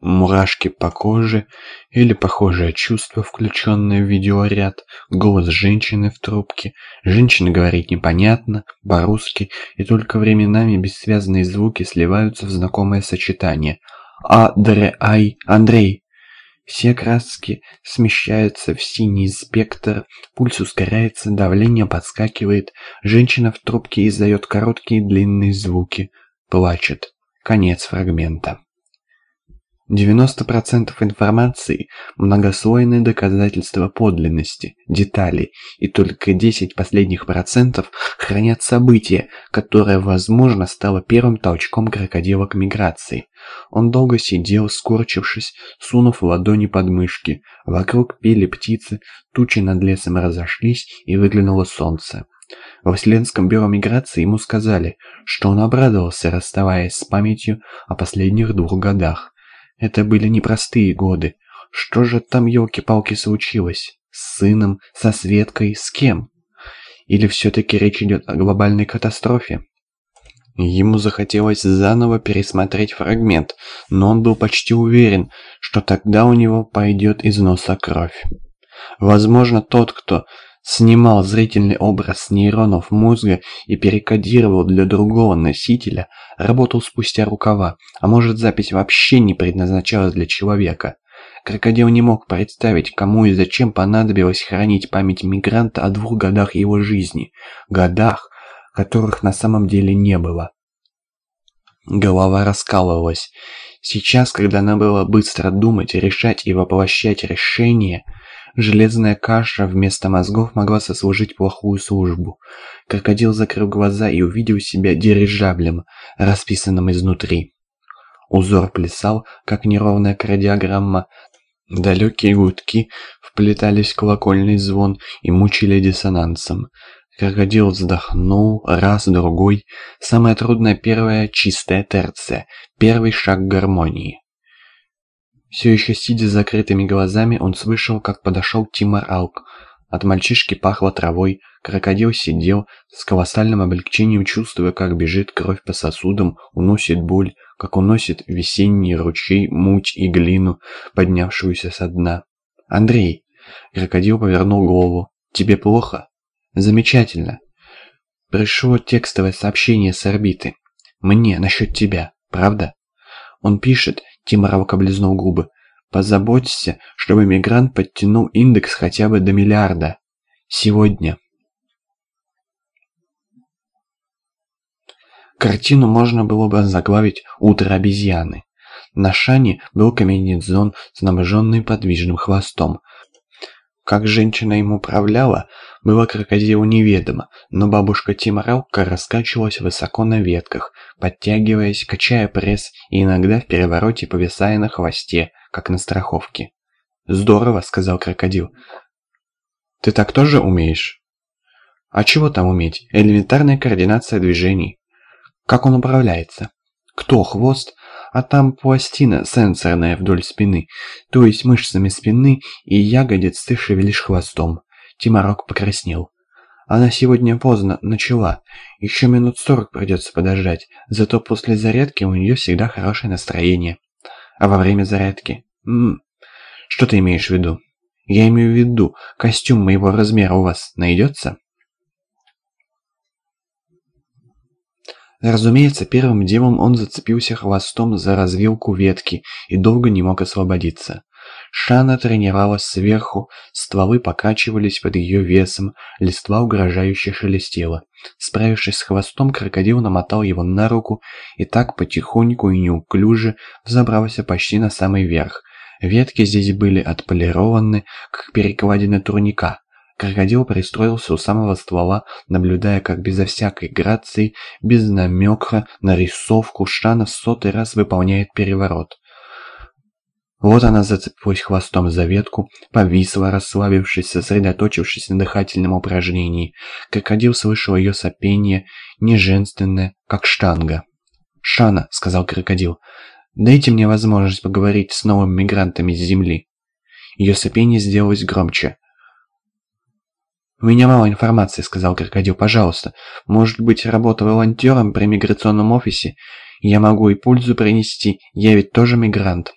Мурашки по коже или похожее чувство, включенное в видеоряд, голос женщины в трубке. Женщина говорит непонятно, по-русски, и только временами бессвязные звуки сливаются в знакомое сочетание. «А-дре-ай, Андрей!» Все краски смещаются в синий спектр, пульс ускоряется, давление подскакивает, женщина в трубке издает короткие длинные звуки, плачет. Конец фрагмента. 90% информации – многослойные доказательства подлинности, деталей, и только 10 последних процентов хранят события, которое, возможно, стало первым толчком крокодила к миграции. Он долго сидел, скорчившись, сунув ладони под мышки. Вокруг пели птицы, тучи над лесом разошлись, и выглянуло солнце. Во Вселенском бюро миграции ему сказали, что он обрадовался, расставаясь с памятью о последних двух годах. Это были непростые годы. Что же там, елки-палки, случилось? С сыном, со Светкой, с кем? Или все-таки речь идет о глобальной катастрофе? Ему захотелось заново пересмотреть фрагмент, но он был почти уверен, что тогда у него пойдет из носа кровь. Возможно, тот, кто снимал зрительный образ нейронов мозга и перекодировал для другого носителя, работал спустя рукава, а может запись вообще не предназначалась для человека. Крокодил не мог представить, кому и зачем понадобилось хранить память мигранта о двух годах его жизни, годах, которых на самом деле не было. Голова раскалывалась. Сейчас, когда надо было быстро думать, решать и воплощать решения, железная каша вместо мозгов могла сослужить плохую службу. Крокодил закрыл глаза и увидел себя дирижаблем, расписанным изнутри. Узор плясал, как неровная кардиограмма. Далекие гудки вплетались в колокольный звон и мучили диссонансом. Крокодил вздохнул, раз, другой. Самое трудное первое — чистая терция, первый шаг гармонии. Все еще сидя с закрытыми глазами, он слышал, как подошел Тимар Алк. От мальчишки пахло травой, крокодил сидел, с колоссальным облегчением чувствуя, как бежит кровь по сосудам, уносит боль, как уносит весенний ручей, муть и глину, поднявшуюся со дна. «Андрей!» Крокодил повернул голову. «Тебе плохо?» Замечательно. Пришло текстовое сообщение с орбиты. Мне насчет тебя, правда? Он пишет, Тиморалк облизнул губы. Позаботься, чтобы мигрант подтянул индекс хотя бы до миллиарда. Сегодня. Картину можно было бы заглавить «Утро обезьяны». На Шане был комбинезон, снабженный подвижным хвостом. Как женщина им управляла, было крокодилу неведомо, но бабушка Тиморалка раскачивалась высоко на ветках, подтягиваясь, качая пресс и иногда в перевороте повисая на хвосте, как на страховке. «Здорово», — сказал крокодил. «Ты так тоже умеешь?» «А чего там уметь? Элементарная координация движений». «Как он управляется?» «Кто хвост?» А там пластина сенсорная вдоль спины, то есть мышцами спины и ягодиц ты шевелишь хвостом. Тимарок покраснел. Она сегодня поздно начала. Еще минут сорок придется подождать, зато после зарядки у нее всегда хорошее настроение. А во время зарядки? М что ты имеешь в виду? Я имею в виду, костюм моего размера у вас найдется? Разумеется, первым делом он зацепился хвостом за развилку ветки и долго не мог освободиться. Шана тренировалась сверху, стволы покачивались под ее весом, листва угрожающе шелестела. Справившись с хвостом, крокодил намотал его на руку и так потихоньку и неуклюже взобрался почти на самый верх. Ветки здесь были отполированы, как перекладины турника. Крокодил пристроился у самого ствола, наблюдая, как безо всякой грации, без намека на рисовку Шана в сотый раз выполняет переворот. Вот она зацепилась хвостом за ветку, повисла, расслабившись, сосредоточившись на дыхательном упражнении. Крокодил слышал ее сопение, неженственное, как штанга. «Шана», — сказал крокодил, — «дайте мне возможность поговорить с новыми мигрантами с Земли». Ее сопение сделалось громче. «У меня мало информации», — сказал крокодил. «Пожалуйста, может быть, работа волонтером при миграционном офисе? Я могу и пользу принести, я ведь тоже мигрант».